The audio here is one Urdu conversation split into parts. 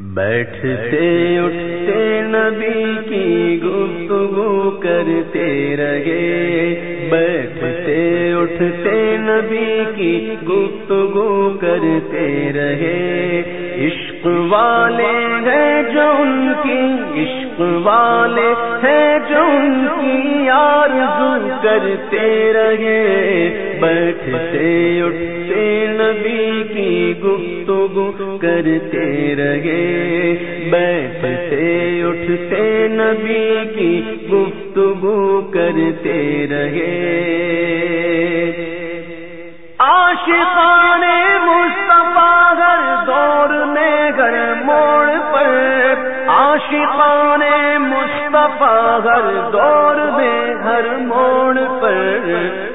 بیٹھتے اٹھتے نبی کی گفتگو کرتے رہے۔ بیٹھتے اٹھتے نبی کی گفتگو کرتے رہے۔ عشق والے ہیں جو ان کی، عشق والے ہیں جو ان کی آرزو کرتے رہے۔ بیٹھتے، اٹھتے، نبی کی گفتگو کرتے رہے۔ بیٹھتے، اٹھتے، نبی کی گفتگو کرتے رہے۔ آشقان ہر دور میں ہر موڑ پر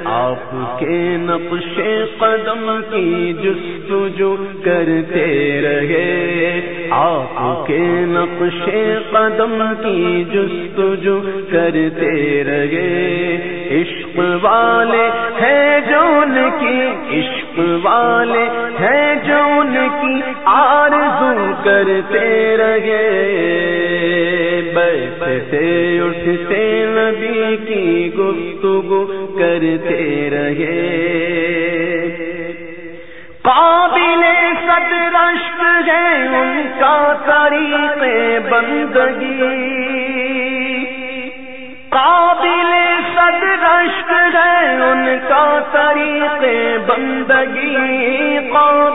آپ کے نقش قدم کی جستجو کرتے رہے۔ آپ کے نقش قدم کی جستجو کرتے رہے۔ عشق والے ہیں جون کی، عشق والے ہیں جون کی آرزو کرتے رہے۔ بیٹھتے اٹھتے نبی کی گفتگو کرتے رہے۔ قابل صد رشک ہے ان کا طریق بندگی۔ قابل صد رشک ہے ان کا طریق بندگی۔ قابل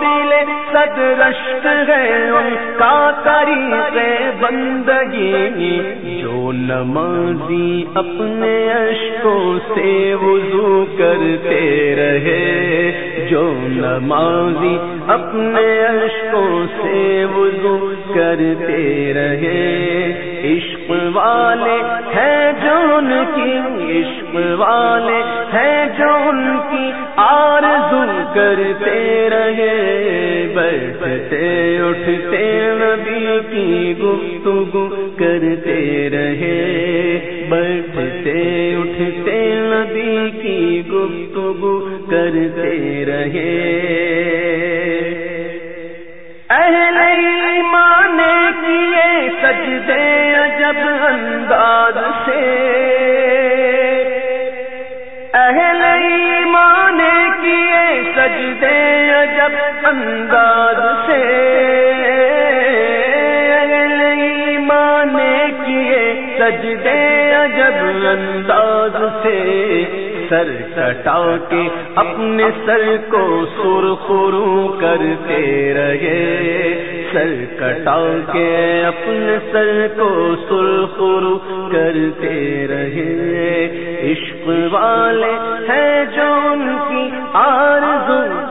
صد رشک ہے ان کا طریق بندگی جو نمازی اپنے اشکوں سے وضو کرتے رہے، جو نمازی اپنے اشکوں سے وضو کرتے رہے۔ عشق والے ہیں جو ان کی، عشق والے ہیں جو ان کی آرزو کرتے رہے۔ بیٹھتے، اٹھتے نبی کی گفتگو کرتے رہے۔ بیٹھتے، اٹھتے نبی کی گفتگو کرتے رہے۔ اہل ایمان کیے سجدے عجب انداز سے۔ اہل ایمان سجدے عجب انداز سے۔ اہل ایمان کیے سجدے عجب انداز سے۔ سر کٹا کے اپنے سر کو سر خرو کرتے رہے۔ سر کٹا کے اپنے سر کو سر خرو کرتے رہے۔ عشق والے ہیں جو ان کی آرزو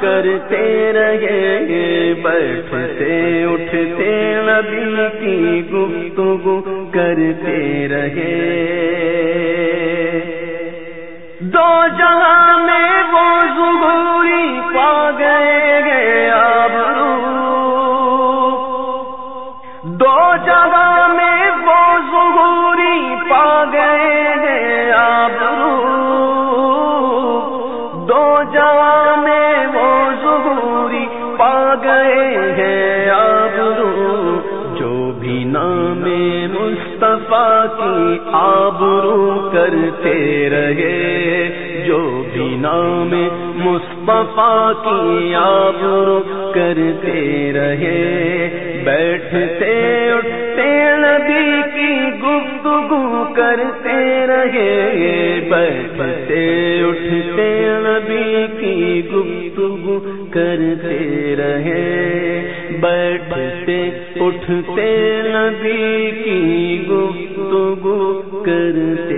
کرتے رہے بیٹھتے اٹھتے نبی کی گفتگو کرتے رہے۔ دو جہاں میں مصطفیٰ کی آبرو کرتے رہے، جو بھی نام مصطفیٰ کی آبرو کرتے رہے۔ بیٹھتے، اٹھتے، نبی کی گفتگو کرتے رہے۔ بیٹھتے، اٹھتے، نبی کی گفتگو کرتے رہے۔ بیٹھتے، اٹھتے کرتے